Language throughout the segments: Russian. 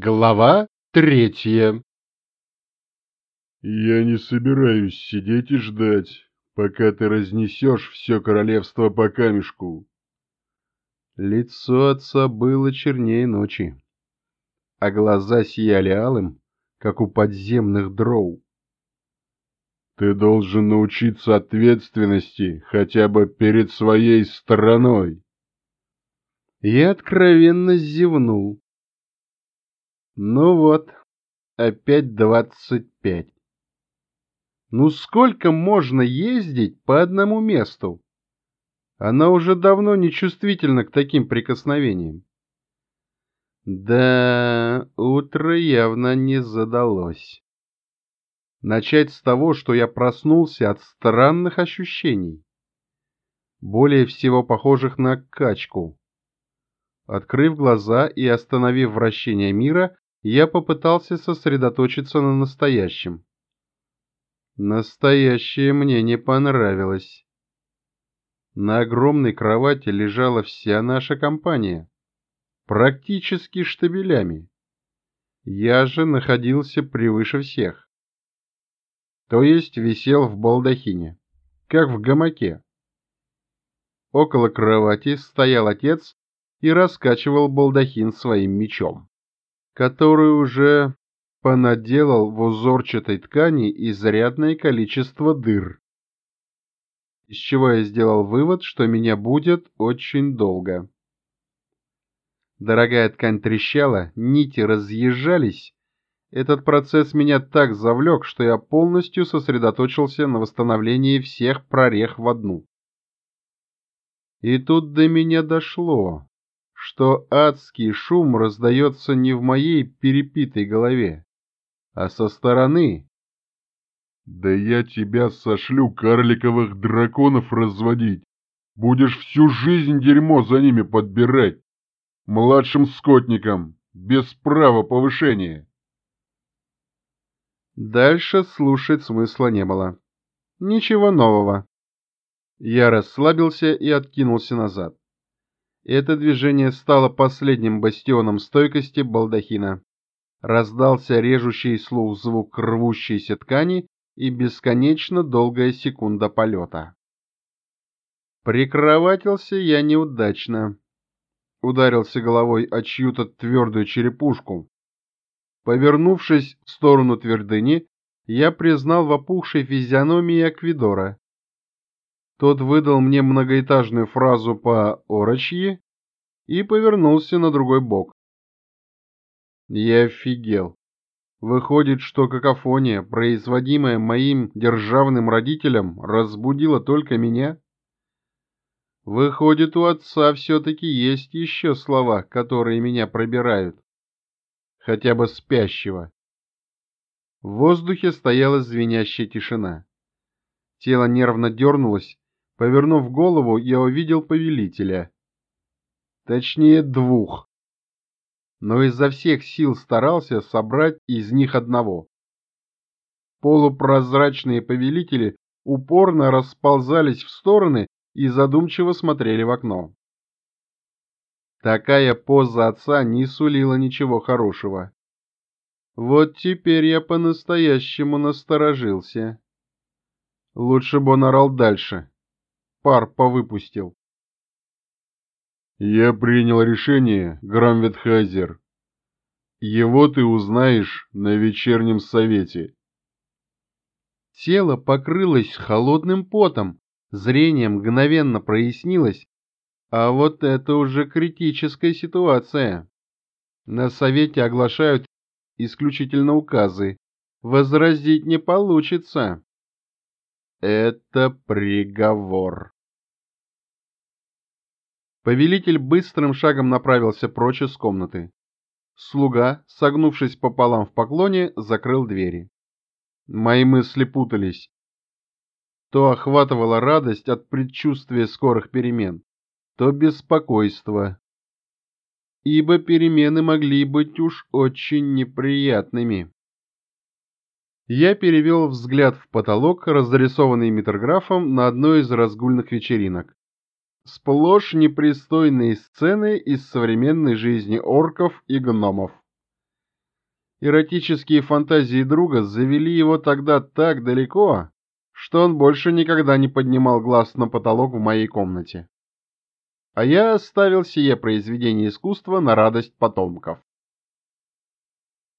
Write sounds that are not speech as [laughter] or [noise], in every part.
Глава третья «Я не собираюсь сидеть и ждать, пока ты разнесешь все королевство по камешку». Лицо отца было чернее ночи, а глаза сияли алым, как у подземных дроу. «Ты должен научиться ответственности хотя бы перед своей страной». Я откровенно зевнул. Ну вот, опять двадцать пять. Ну сколько можно ездить по одному месту? Она уже давно не чувствительна к таким прикосновениям. Да, утро явно не задалось. Начать с того, что я проснулся от странных ощущений, более всего похожих на качку. Открыв глаза и остановив вращение мира, я попытался сосредоточиться на настоящем. Настоящее мне не понравилось. На огромной кровати лежала вся наша компания, практически штабелями. Я же находился превыше всех. То есть висел в балдахине, как в гамаке. Около кровати стоял отец и раскачивал балдахин своим мечом который уже понаделал в узорчатой ткани изрядное количество дыр. Из чего я сделал вывод, что меня будет очень долго. Дорогая ткань трещала, нити разъезжались. Этот процесс меня так завлек, что я полностью сосредоточился на восстановлении всех прорех в одну. И тут до меня дошло что адский шум раздается не в моей перепитой голове, а со стороны. Да я тебя сошлю карликовых драконов разводить. Будешь всю жизнь дерьмо за ними подбирать. Младшим скотникам, без права повышения. Дальше слушать смысла не было. Ничего нового. Я расслабился и откинулся назад. Это движение стало последним бастионом стойкости балдахина. Раздался режущий слух звук рвущейся ткани и бесконечно долгая секунда полета. Прикроватился я неудачно. Ударился головой о чью-то твердую черепушку. Повернувшись в сторону твердыни, я признал в опухшей физиономии Аквидора. Тот выдал мне многоэтажную фразу по-орочьи и повернулся на другой бок. Я офигел. Выходит, что какофония, производимая моим державным родителем, разбудила только меня? Выходит, у отца все-таки есть еще слова, которые меня пробирают. Хотя бы спящего. В воздухе стояла звенящая тишина. Тело нервно дернулось, Повернув голову, я увидел повелителя. Точнее, двух. Но изо всех сил старался собрать из них одного. Полупрозрачные повелители упорно расползались в стороны и задумчиво смотрели в окно. Такая поза отца не сулила ничего хорошего. Вот теперь я по-настоящему насторожился. Лучше бы он орал дальше пар повыпустил. Я принял решение, Грамветхайзер. Его ты узнаешь на вечернем совете. Тело покрылось холодным потом, зрение мгновенно прояснилось, а вот это уже критическая ситуация. На совете оглашают исключительно указы. Возразить не получится. Это приговор. Повелитель быстрым шагом направился прочь из комнаты. Слуга, согнувшись пополам в поклоне, закрыл двери. Мои мысли путались. То охватывала радость от предчувствия скорых перемен, то беспокойство. Ибо перемены могли быть уж очень неприятными. Я перевел взгляд в потолок, разрисованный метрографом на одной из разгульных вечеринок. Сплошь непристойные сцены из современной жизни орков и гномов. Эротические фантазии друга завели его тогда так далеко, что он больше никогда не поднимал глаз на потолок в моей комнате. А я оставил сие произведение искусства на радость потомков.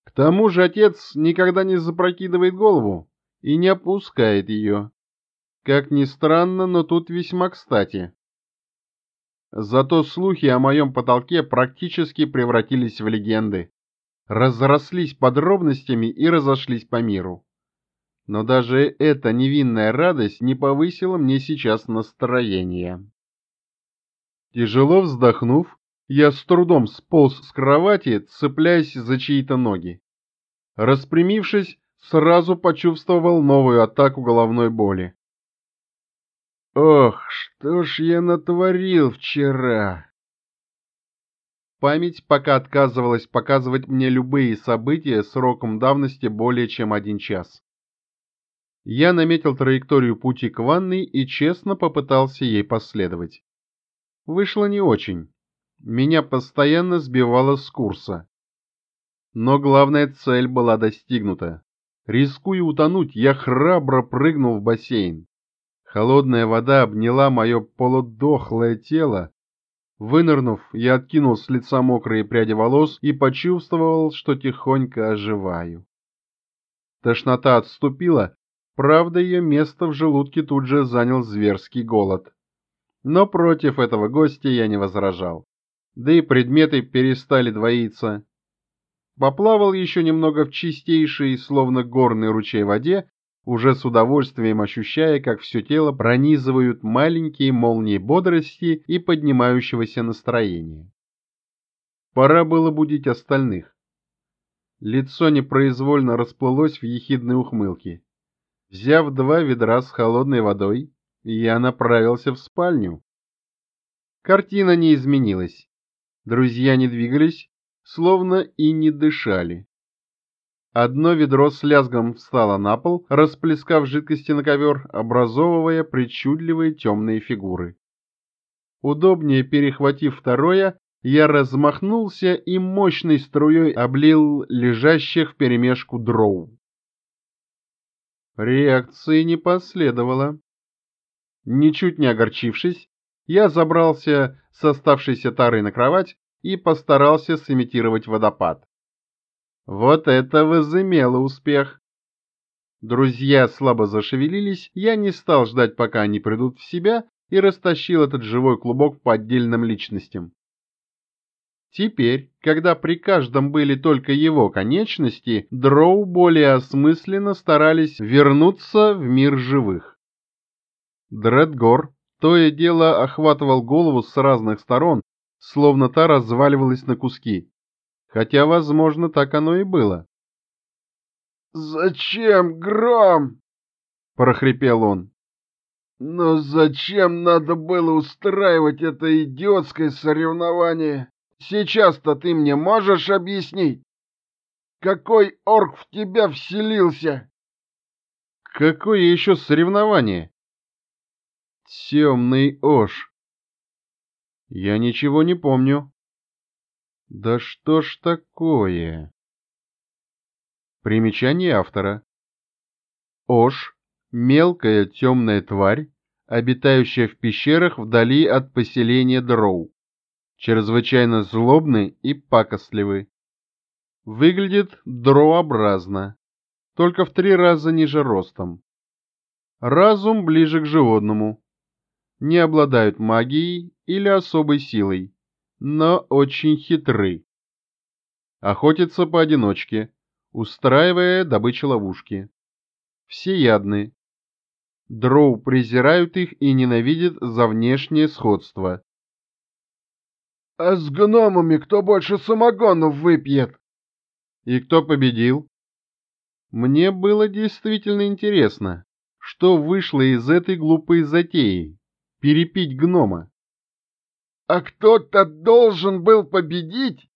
К тому же отец никогда не запрокидывает голову и не опускает ее. Как ни странно, но тут весьма кстати. Зато слухи о моем потолке практически превратились в легенды, разрослись подробностями и разошлись по миру. Но даже эта невинная радость не повысила мне сейчас настроение. Тяжело вздохнув, я с трудом сполз с кровати, цепляясь за чьи-то ноги. Распрямившись, сразу почувствовал новую атаку головной боли. Ох, что ж я натворил вчера? Память пока отказывалась показывать мне любые события сроком давности более чем один час. Я наметил траекторию пути к ванной и честно попытался ей последовать. Вышло не очень. Меня постоянно сбивало с курса. Но главная цель была достигнута. Рискуя утонуть, я храбро прыгнул в бассейн. Холодная вода обняла мое полудохлое тело. Вынырнув, я откинул с лица мокрые пряди волос и почувствовал, что тихонько оживаю. Тошнота отступила, правда, ее место в желудке тут же занял зверский голод. Но против этого гостя я не возражал. Да и предметы перестали двоиться. Поплавал еще немного в чистейшей, словно горный ручей воде, уже с удовольствием ощущая, как все тело пронизывают маленькие молнии бодрости и поднимающегося настроения. Пора было будить остальных. Лицо непроизвольно расплылось в ехидной ухмылке. Взяв два ведра с холодной водой, я направился в спальню. Картина не изменилась. Друзья не двигались, словно и не дышали. Одно ведро с лязгом встало на пол, расплескав жидкости на ковер, образовывая причудливые темные фигуры. Удобнее перехватив второе, я размахнулся и мощной струей облил лежащих вперемешку дроу. Реакции не последовало. Ничуть не огорчившись, я забрался с оставшейся тарой на кровать и постарался сымитировать водопад. Вот это возымело успех. Друзья слабо зашевелились, я не стал ждать, пока они придут в себя, и растащил этот живой клубок по отдельным личностям. Теперь, когда при каждом были только его конечности, дроу более осмысленно старались вернуться в мир живых. Дредгор то и дело охватывал голову с разных сторон, словно та разваливалась на куски. Хотя, возможно, так оно и было. «Зачем гром?» — прохрипел он. «Но зачем надо было устраивать это идиотское соревнование? Сейчас-то ты мне можешь объяснить? Какой орк в тебя вселился?» «Какое еще соревнование?» «Темный Ош». «Я ничего не помню». Да что ж такое? Примечание автора. Ош — мелкая темная тварь, обитающая в пещерах вдали от поселения Дроу. Чрезвычайно злобный и пакостливый. Выглядит дрообразно, только в три раза ниже ростом. Разум ближе к животному. Не обладают магией или особой силой но очень хитры. Охотятся поодиночке, устраивая добычу ловушки. Всеядны. Дроу презирают их и ненавидят за внешнее сходство. — А с гномами кто больше самогонов выпьет? — И кто победил? Мне было действительно интересно, что вышло из этой глупой затеи — перепить гнома а кто-то должен был победить.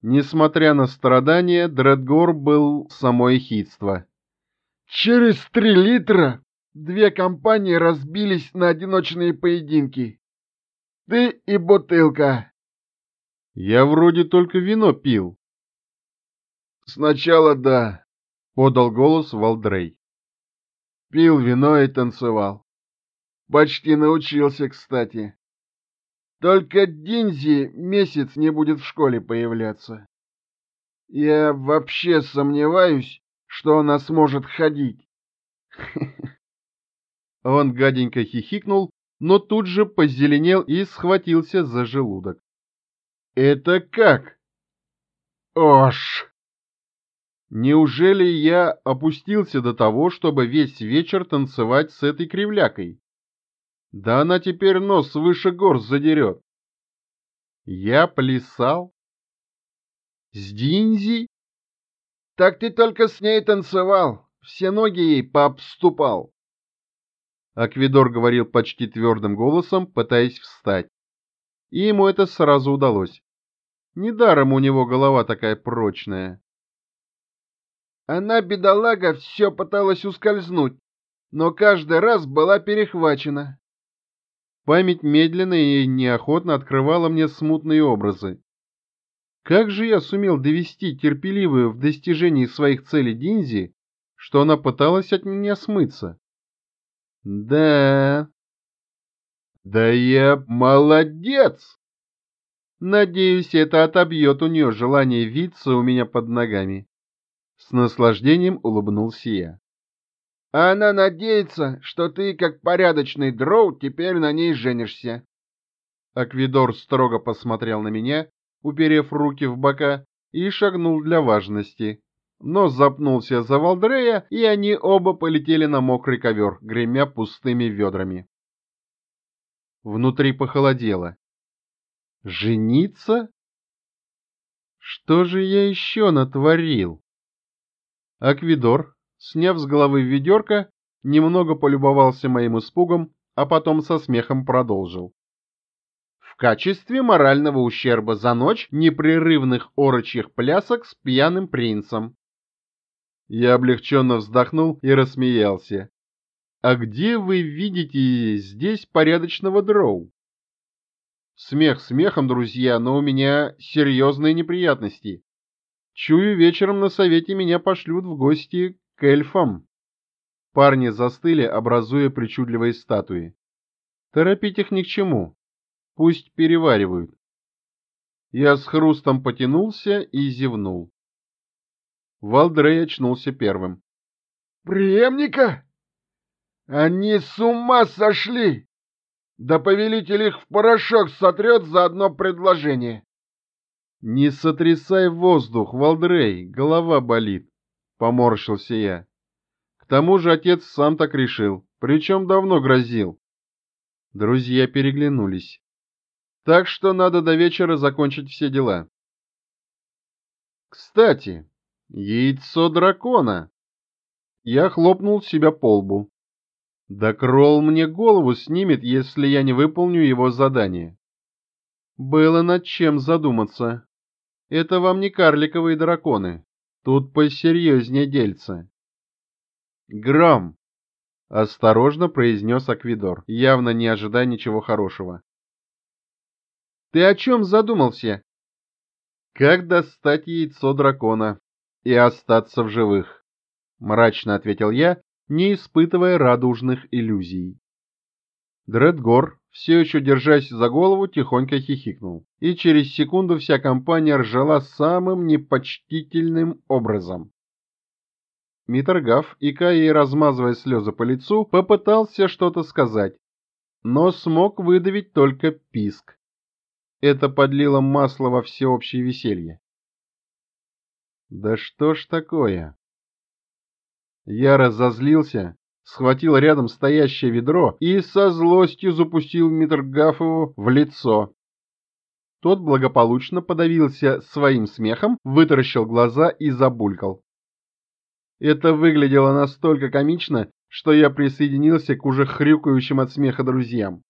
Несмотря на страдания, Дредгор был само ехидство. Через три литра две компании разбились на одиночные поединки. Ты и бутылка. Я вроде только вино пил. Сначала да, подал голос Валдрей. Пил вино и танцевал. Почти научился, кстати. Только Динзи месяц не будет в школе появляться. Я вообще сомневаюсь, что она сможет ходить. [laughs] Он гаденько хихикнул, но тут же позеленел и схватился за желудок. «Это как?» «Ош!» Неужели я опустился до того, чтобы весь вечер танцевать с этой кривлякой? Да она теперь нос выше гор задерет. Я плясал? С Динзи? Так ты только с ней танцевал, все ноги ей пообступал. Аквидор говорил почти твердым голосом, пытаясь встать. И ему это сразу удалось. Недаром у него голова такая прочная. Она, бедолага, все пыталась ускользнуть, но каждый раз была перехвачена. Память медленно и неохотно открывала мне смутные образы. Как же я сумел довести терпеливую в достижении своих целей Динзи, что она пыталась от меня смыться? Да... Да я молодец! Надеюсь, это отобьет у нее желание виться у меня под ногами. С наслаждением улыбнулся я. Она надеется, что ты, как порядочный дроу, теперь на ней женишься. Аквидор строго посмотрел на меня, уперев руки в бока, и шагнул для важности. Но запнулся за Валдрея, и они оба полетели на мокрый ковер, гремя пустыми ведрами. Внутри похолодело. Жениться? Что же я еще натворил? Аквидор, сняв с головы ведерко, немного полюбовался моим испугом, а потом со смехом продолжил. В качестве морального ущерба за ночь непрерывных орочьих плясок с пьяным принцем. Я облегченно вздохнул и рассмеялся. «А где вы видите здесь порядочного дроу?» Смех смехом, друзья, но у меня серьезные неприятности. Чую, вечером на совете меня пошлют в гости к эльфам. Парни застыли, образуя причудливые статуи. Торопить их ни к чему. Пусть переваривают. Я с хрустом потянулся и зевнул. Валдрей очнулся первым. «Преемника? Они с ума сошли! Да повелитель их в порошок сотрет за одно предложение!» «Не сотрясай воздух, Валдрей, голова болит», — поморщился я. «К тому же отец сам так решил, причем давно грозил». Друзья переглянулись. «Так что надо до вечера закончить все дела». «Кстати, яйцо дракона!» Я хлопнул себя по лбу. «Да Кролл мне голову снимет, если я не выполню его задание». Было над чем задуматься. Это вам не карликовые драконы. Тут посерьезнее дельца. Гром! Осторожно произнес Аквидор, явно не ожидая ничего хорошего. Ты о чем задумался? Как достать яйцо дракона и остаться в живых? Мрачно ответил я, не испытывая радужных иллюзий. Дредгор, все еще держась за голову, тихонько хихикнул, и через секунду вся компания ржала самым непочтительным образом. Митргав, икая и размазывая слезы по лицу, попытался что-то сказать, но смог выдавить только писк. Это подлило масло во всеобщее веселье. Да что ж такое? Я разозлился схватил рядом стоящее ведро и со злостью запустил Митргафову в лицо. Тот благополучно подавился своим смехом, вытаращил глаза и забулькал. Это выглядело настолько комично, что я присоединился к уже хрюкающим от смеха друзьям.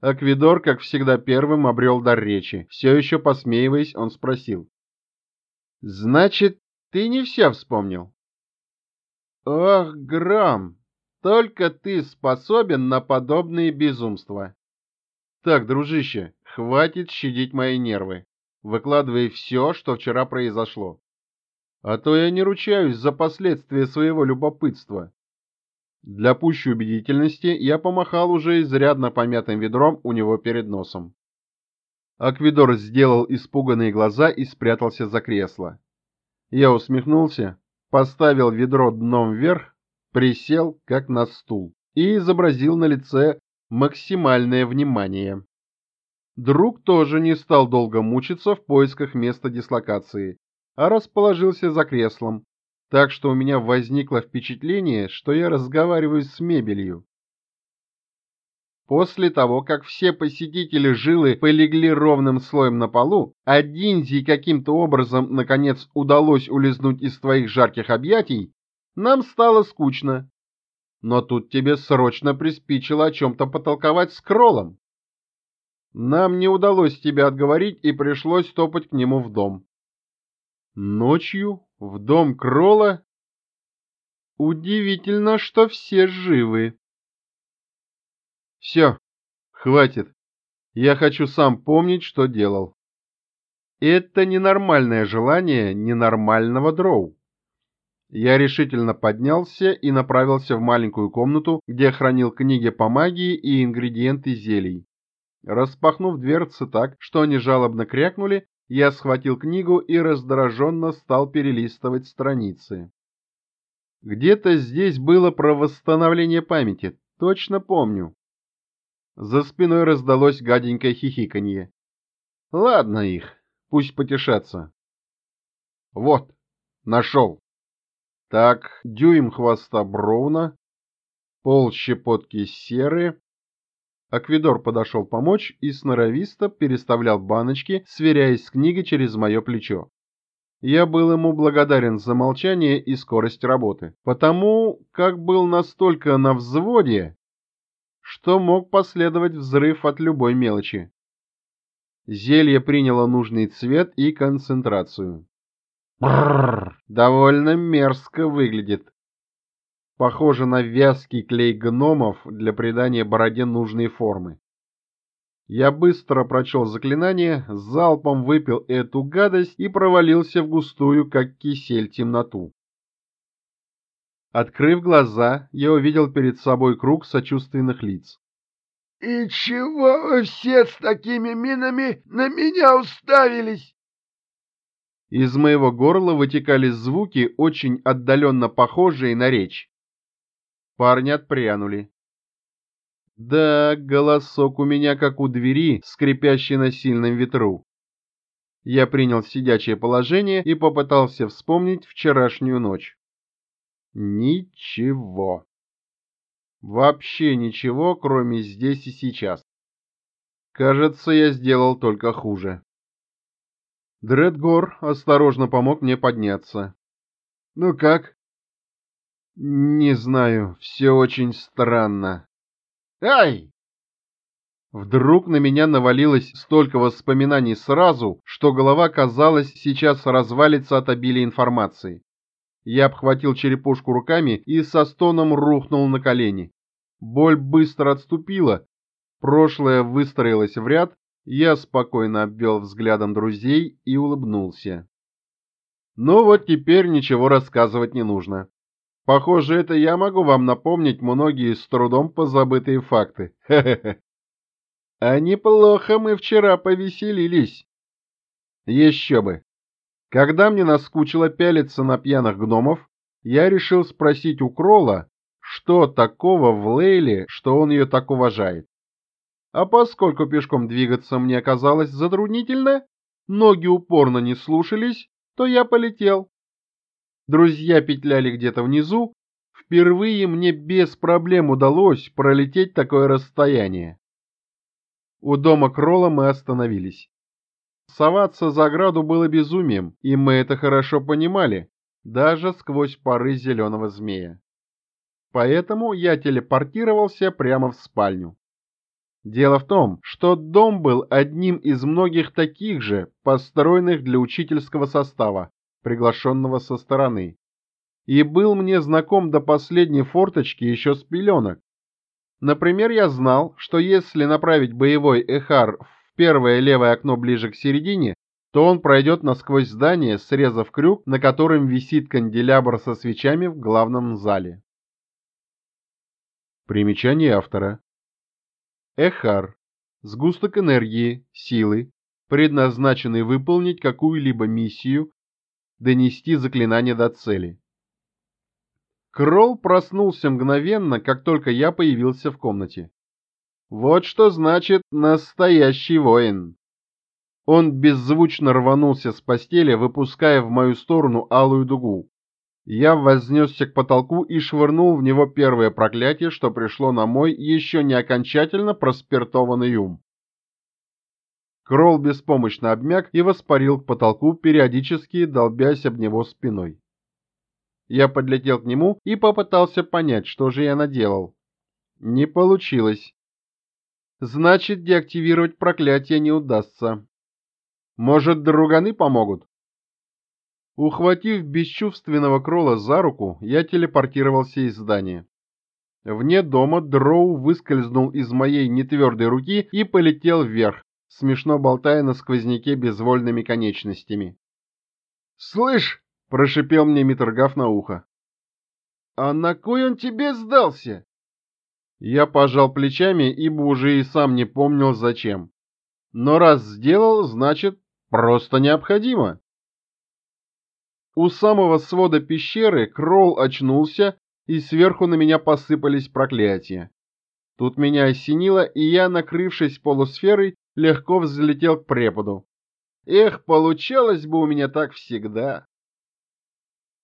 Аквидор, как всегда, первым обрел дар речи. Все еще посмеиваясь, он спросил. «Значит, ты не все вспомнил?» «Ох, Грам, только ты способен на подобные безумства. Так, дружище, хватит щадить мои нервы. Выкладывай все, что вчера произошло. а то я не ручаюсь за последствия своего любопытства. Для пущей убедительности я помахал уже изрядно помятым ведром у него перед носом. Аквидор сделал испуганные глаза и спрятался за кресло. Я усмехнулся, поставил ведро дном вверх, присел, как на стул, и изобразил на лице максимальное внимание. Друг тоже не стал долго мучиться в поисках места дислокации, а расположился за креслом, так что у меня возникло впечатление, что я разговариваю с мебелью. После того, как все посетители жилы полегли ровным слоем на полу, а Динзи каким-то образом, наконец, удалось улизнуть из твоих жарких объятий, нам стало скучно. Но тут тебе срочно приспичило о чем-то потолковать с Кролом. Нам не удалось тебя отговорить, и пришлось топать к нему в дом. Ночью в дом Крола? Удивительно, что все живы. Все, хватит. Я хочу сам помнить, что делал. Это ненормальное желание ненормального дроу. Я решительно поднялся и направился в маленькую комнату, где хранил книги по магии и ингредиенты зелий. Распахнув дверцы так, что они жалобно крякнули, я схватил книгу и раздраженно стал перелистывать страницы. Где-то здесь было про восстановление памяти, точно помню. За спиной раздалось гаденькое хихиканье. Ладно их, пусть потешатся. Вот, нашел. Так, дюйм хвоста Броуна, пол щепотки серы, Аквидор подошел помочь и сноровисто переставлял баночки, сверяясь с книгой через мое плечо. Я был ему благодарен за молчание и скорость работы, потому как был настолько на взводе, что мог последовать взрыв от любой мелочи. Зелье приняло нужный цвет и концентрацию. Бррр, довольно мерзко выглядит. Похоже на вязкий клей гномов для придания бороде нужной формы. Я быстро прочел заклинание, залпом выпил эту гадость и провалился в густую, как кисель, темноту. Открыв глаза, я увидел перед собой круг сочувственных лиц. «И чего вы все с такими минами на меня уставились?» Из моего горла вытекали звуки, очень отдаленно похожие на речь. Парни отпрянули. Да, голосок у меня как у двери, скрипящей на сильном ветру. Я принял сидячее положение и попытался вспомнить вчерашнюю ночь. Ничего. Вообще ничего, кроме здесь и сейчас. Кажется, я сделал только хуже. Дредгор осторожно помог мне подняться. «Ну как?» Не знаю, все очень странно. Ай! Вдруг на меня навалилось столько воспоминаний сразу, что голова, казалось, сейчас развалится от обилия информации. Я обхватил черепушку руками и со стоном рухнул на колени. Боль быстро отступила, прошлое выстроилось в ряд, я спокойно обвел взглядом друзей и улыбнулся. Ну вот теперь ничего рассказывать не нужно. Похоже, это я могу вам напомнить многие с трудом позабытые факты. Хе-хе-хе. А неплохо мы вчера повеселились. Еще бы. Когда мне наскучило пялиться на пьяных гномов, я решил спросить у Крола, что такого в Лейле, что он ее так уважает. А поскольку пешком двигаться мне оказалось затруднительно, ноги упорно не слушались, то я полетел. Друзья петляли где-то внизу. Впервые мне без проблем удалось пролететь такое расстояние. У дома Крола мы остановились. Соваться за ограду было безумием, и мы это хорошо понимали, даже сквозь пары зеленого змея. Поэтому я телепортировался прямо в спальню. Дело в том, что дом был одним из многих таких же, построенных для учительского состава, приглашенного со стороны, и был мне знаком до последней форточки еще с пеленок. Например, я знал, что если направить боевой эхар в первое левое окно ближе к середине, то он пройдет насквозь здание, срезав крюк, на котором висит канделябр со свечами в главном зале. Примечание автора. Эхар. Сгусток энергии, силы, предназначенный выполнить какую-либо миссию, донести заклинание до цели. Кролл проснулся мгновенно, как только я появился в комнате. Вот что значит настоящий воин. Он беззвучно рванулся с постели, выпуская в мою сторону алую дугу. Я вознесся к потолку и швырнул в него первое проклятие, что пришло на мой еще не окончательно проспиртованный ум. Кролл беспомощно обмяк и воспарил к потолку, периодически долбясь об него спиной. Я подлетел к нему и попытался понять, что же я наделал. Не получилось. Значит, деактивировать проклятие не удастся. Может, друганы помогут? Ухватив бесчувственного кролла за руку, я телепортировался из здания. Вне дома Дроу выскользнул из моей нетвердой руки и полетел вверх, смешно болтая на сквозняке безвольными конечностями. «Слышь!» — прошипел мне Митргав на ухо. «А на кой он тебе сдался?» Я пожал плечами, ибо уже и сам не помнил зачем. Но раз сделал, значит, просто необходимо. У самого свода пещеры Кролл очнулся, и сверху на меня посыпались проклятия. Тут меня осенило, и я, накрывшись полусферой, легко взлетел к преподу. Эх, получалось бы у меня так всегда.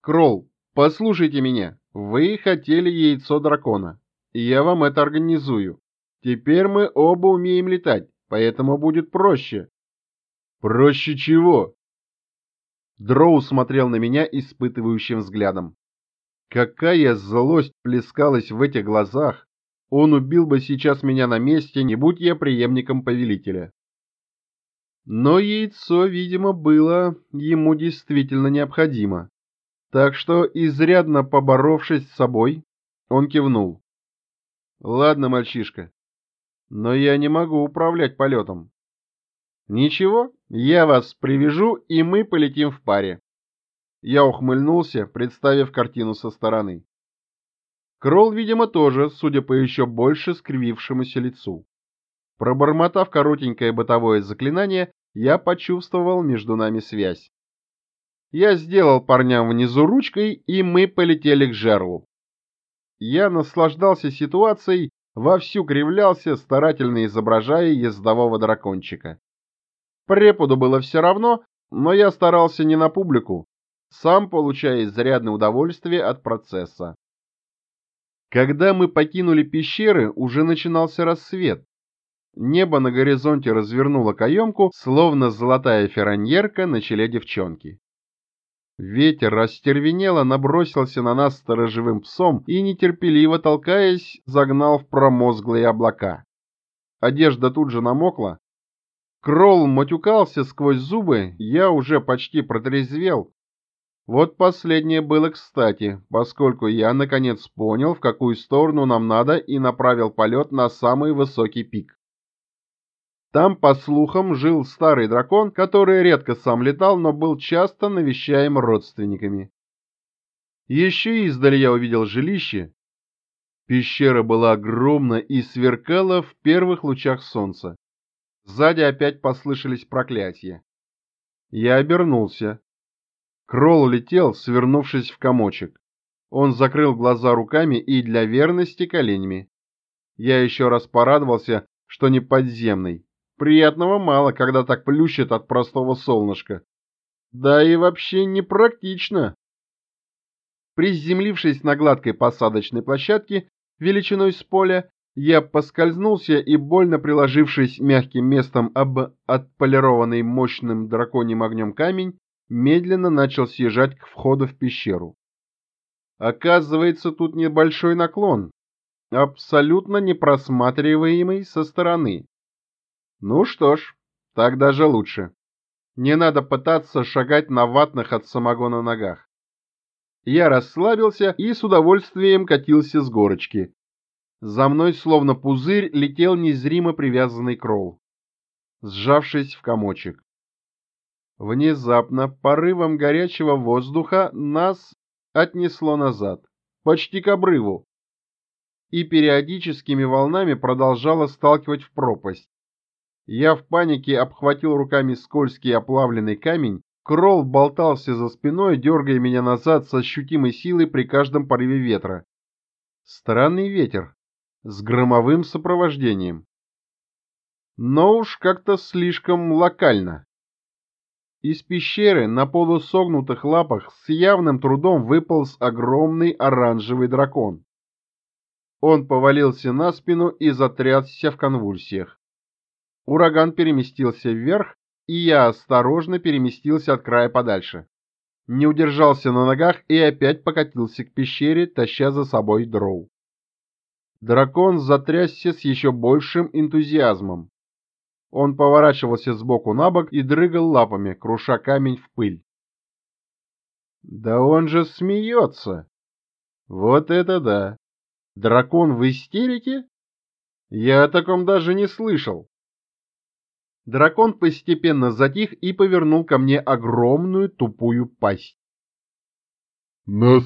Кролл, послушайте меня. Вы хотели яйцо дракона. Я вам это организую. Теперь мы оба умеем летать, поэтому будет проще. Проще чего? Дроу смотрел на меня испытывающим взглядом. Какая злость плескалась в этих глазах! Он убил бы сейчас меня на месте, не будь я преемником повелителя. Но яйцо, видимо, было ему действительно необходимо. Так что, изрядно поборовшись с собой, он кивнул. «Ладно, мальчишка, но я не могу управлять полетом». «Ничего, я вас привяжу, и мы полетим в паре». Я ухмыльнулся, представив картину со стороны. Кролл, видимо, тоже, судя по еще больше скривившемуся лицу. Пробормотав коротенькое бытовое заклинание, я почувствовал между нами связь. Я сделал парням внизу ручкой, и мы полетели к жерлу. Я наслаждался ситуацией, вовсю кривлялся, старательно изображая ездового дракончика. Преподу было все равно, но я старался не на публику, сам получая изрядное удовольствие от процесса. Когда мы покинули пещеры, уже начинался рассвет. Небо на горизонте развернуло каемку, словно золотая фераньерка на челе девчонки. Ветер растервенело набросился на нас сторожевым псом и, нетерпеливо толкаясь, загнал в промозглые облака. Одежда тут же намокла. Кролл матюкался сквозь зубы, я уже почти протрезвел, вот последнее было кстати, поскольку я наконец понял, в какую сторону нам надо, и направил полет на самый высокий пик. Там, по слухам, жил старый дракон, который редко сам летал, но был часто навещаем родственниками. Еще издали я увидел жилище. Пещера была огромна и сверкала в первых лучах солнца. Сзади опять послышались проклятия. Я обернулся. Кролл летел, свернувшись в комочек. Он закрыл глаза руками и для верности коленями. Я еще раз порадовался, что не подземный. Приятного мало, когда так плющит от простого солнышка. Да и вообще непрактично. Приземлившись на гладкой посадочной площадке, величиной с поля, я поскользнулся и, больно приложившись мягким местом об отполированный мощным драконьим огнем камень, медленно начал съезжать к входу в пещеру. Оказывается, тут небольшой наклон, абсолютно непросматриваемый со стороны. Ну что ж, так даже лучше. Не надо пытаться шагать на ватных от самогона ногах. Я расслабился и с удовольствием катился с горочки. За мной, словно пузырь, летел незримо привязанный кролл, сжавшись в комочек. Внезапно порывом горячего воздуха нас отнесло назад, почти к обрыву, и периодическими волнами продолжало сталкивать в пропасть. Я в панике обхватил руками скользкий оплавленный камень, Кролл болтался за спиной, дергая меня назад с ощутимой силой при каждом порыве ветра. Странный ветер, с громовым сопровождением. Но уж как-то слишком локально. Из пещеры на полусогнутых лапах с явным трудом выполз огромный оранжевый дракон. Он повалился на спину и затрясся в конвульсиях. Ураган переместился вверх, и я осторожно переместился от края подальше. Не удержался на ногах и опять покатился к пещере, таща за собой дроу. Дракон затрясся с еще большим энтузиазмом. Он поворачивался сбоку на бок и дрыгал лапами, круша камень в пыль. Да он же смеется! Вот это да! Дракон в истерике? Я о таком даже не слышал. Дракон постепенно затих и повернул ко мне огромную тупую пасть. — Ну,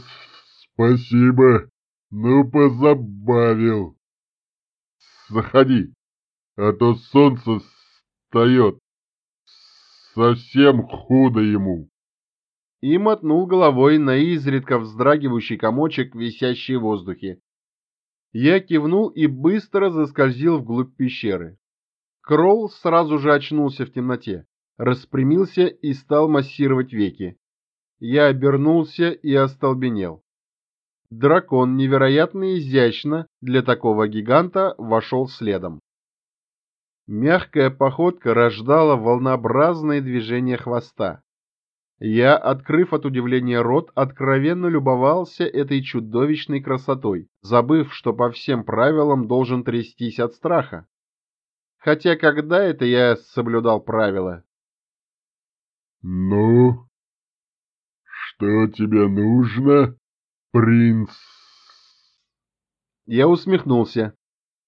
спасибо, ну позабавил. Заходи, а то солнце встает. Совсем худо ему. И мотнул головой на изредка вздрагивающий комочек, висящий в воздухе. Я кивнул и быстро заскользил вглубь пещеры. Кролл сразу же очнулся в темноте, распрямился и стал массировать веки. Я обернулся и остолбенел. Дракон невероятно изящно для такого гиганта вошел следом. Мягкая походка рождала волнообразные движения хвоста. Я, открыв от удивления рот, откровенно любовался этой чудовищной красотой, забыв, что по всем правилам должен трястись от страха. Хотя когда это я соблюдал правила? «Ну, что тебе нужно, принц?» Я усмехнулся.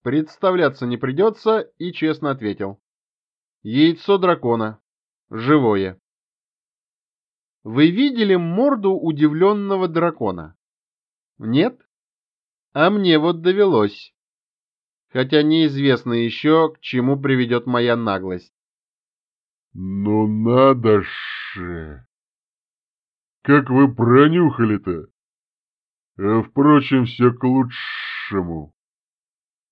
Представляться не придется и честно ответил. Яйцо дракона. Живое. Вы видели морду удивленного дракона? Нет? А мне вот довелось. Хотя неизвестно еще, к чему приведет моя наглость. Ну надо же! Как вы пронюхали-то? А, впрочем, все к лучшему.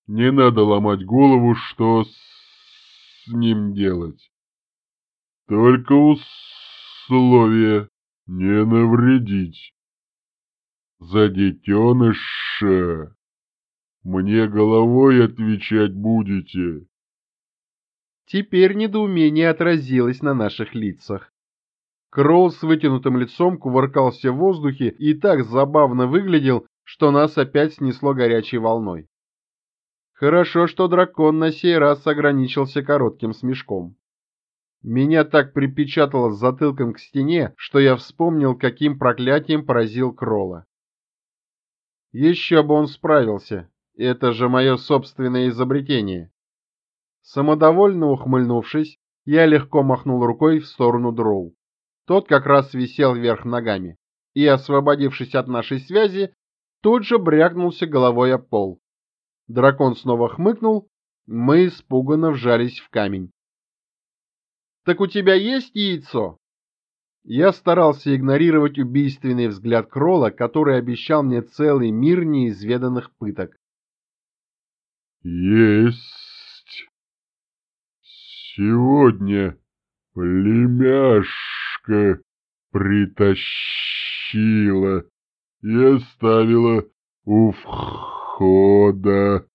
Не надо ломать голову, что с ним делать. Только условие не навредить. За детеныша мне головой отвечать будете. Теперь недоумение отразилось на наших лицах. Кроу с вытянутым лицом кувыркался в воздухе и так забавно выглядел, что нас опять снесло горячей волной. Хорошо, что дракон на сей раз ограничился коротким смешком. Меня так припечатало с затылком к стене, что я вспомнил, каким проклятием поразил Кролла. Еще бы он справился, это же мое собственное изобретение. Самодовольно ухмыльнувшись, я легко махнул рукой в сторону дроу. Тот как раз висел вверх ногами, и, освободившись от нашей связи, тут же брякнулся головой о пол. Дракон снова хмыкнул, мы испуганно вжались в камень. «Так у тебя есть яйцо?» Я старался игнорировать убийственный взгляд Кролла, который обещал мне целый мир неизведанных пыток. «Есть. Сегодня племяшка притащила и оставила у входа хода.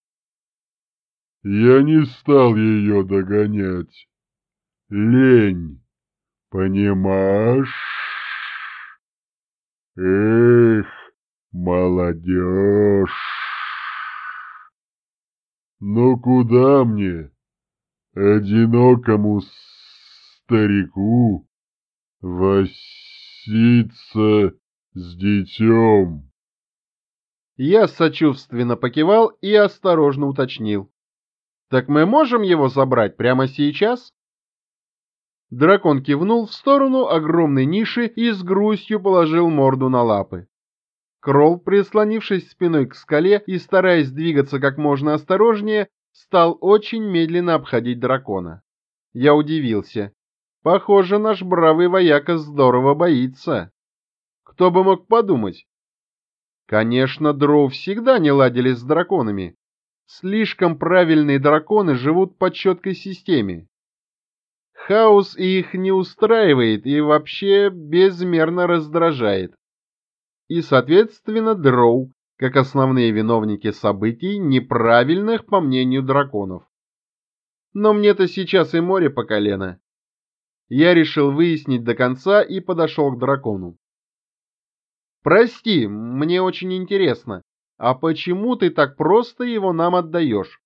Я не стал ее догонять. Лень, понимаешь? Эх, молодежь! Но куда мне, одинокому старику, воситься с детем? Я сочувственно покивал и осторожно уточнил. «Так мы можем его забрать прямо сейчас?» Дракон кивнул в сторону огромной ниши и с грустью положил морду на лапы. Кролл, прислонившись спиной к скале и стараясь двигаться как можно осторожнее, стал очень медленно обходить дракона. Я удивился. Похоже, наш бравый вояка здорово боится. Кто бы мог подумать? Конечно, дроу всегда не ладили с драконами. Слишком правильные драконы живут по четкой системе. Хаос их не устраивает и вообще безмерно раздражает. И, соответственно, дроу, как основные виновники событий, неправильных, по мнению драконов. Но мне-то сейчас и море по колено. Я решил выяснить до конца и подошел к дракону. «Прости, мне очень интересно, а почему ты так просто его нам отдаешь?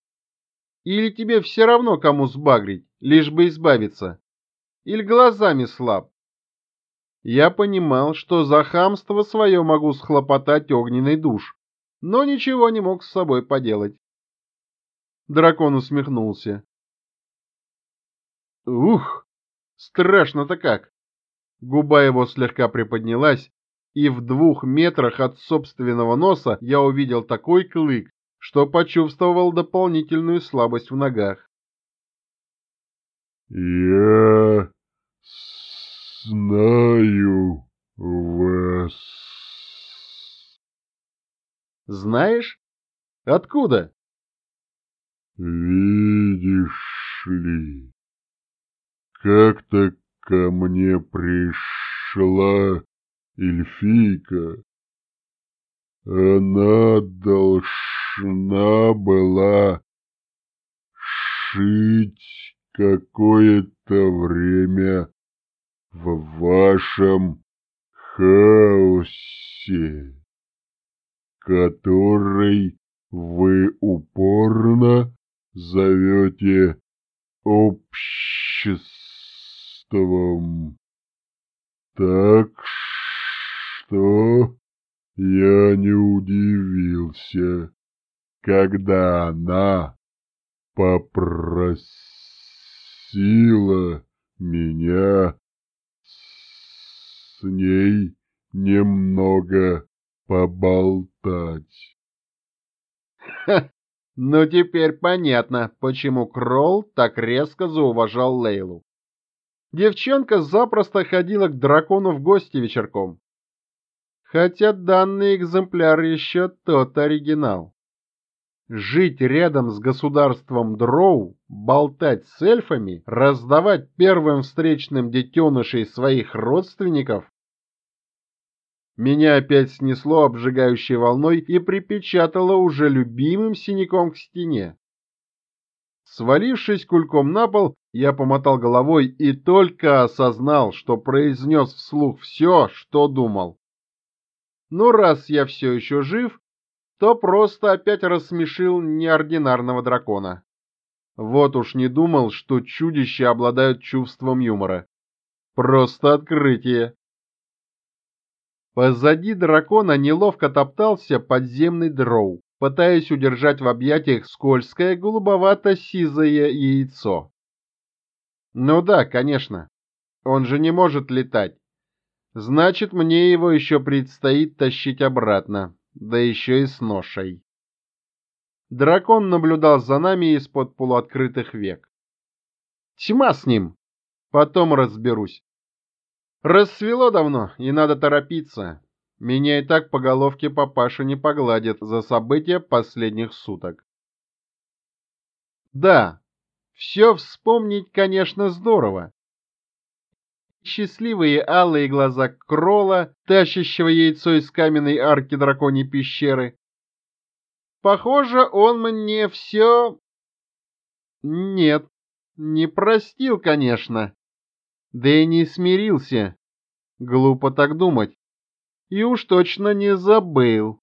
Или тебе все равно, кому сбагрить, лишь бы избавиться? Или глазами слаб?» Я понимал, что за хамство свое могу схлопотать огненный душ, но ничего не мог с собой поделать. Дракон усмехнулся. Ух, страшно-то как! Губа его слегка приподнялась, и в двух метрах от собственного носа я увидел такой клык, что почувствовал дополнительную слабость в ногах. «Я знаю вас». «Знаешь? Откуда?» «Видишь ли, как-то ко мне пришла эльфийка. Она должна была шить какое-то время в вашем хаосе, который вы упорно зовете обществом. Так что я не удивился, когда она попросила меня с ней немного поболтать. Ха, ну теперь понятно, почему Кролл так резко зауважал Лейлу. Девчонка запросто ходила к дракону в гости вечерком хотя данный экземпляр еще тот оригинал. Жить рядом с государством Дроу, болтать с эльфами, раздавать первым встречным детенышей своих родственников? Меня опять снесло обжигающей волной и припечатало уже любимым синяком к стене. Свалившись кульком на пол, я помотал головой и только осознал, что произнес вслух все, что думал. Но раз я все еще жив, то просто опять рассмешил неординарного дракона. Вот уж не думал, что чудища обладают чувством юмора. Просто открытие. Позади дракона неловко топтался подземный дроу, пытаясь удержать в объятиях скользкое голубовато-сизое яйцо. Ну да, конечно. Он же не может летать. Значит, мне его еще предстоит тащить обратно, да еще и с ношей. Дракон наблюдал за нами из-под полуоткрытых век. Тьма с ним. Потом разберусь. Рассвело давно, и надо торопиться. Меня и так по головке папаша не погладит за события последних суток. Да, все вспомнить, конечно, здорово счастливые алые глаза Крола, тащащего яйцо из каменной арки драконьей пещеры. Похоже, он мне все... Нет, не простил, конечно. Да и не смирился. Глупо так думать. И уж точно не забыл.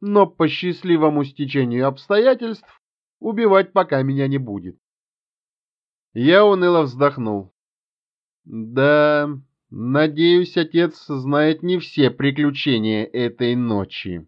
Но по счастливому стечению обстоятельств убивать пока меня не будет. Я уныло вздохнул. Да, надеюсь, отец знает не все приключения этой ночи.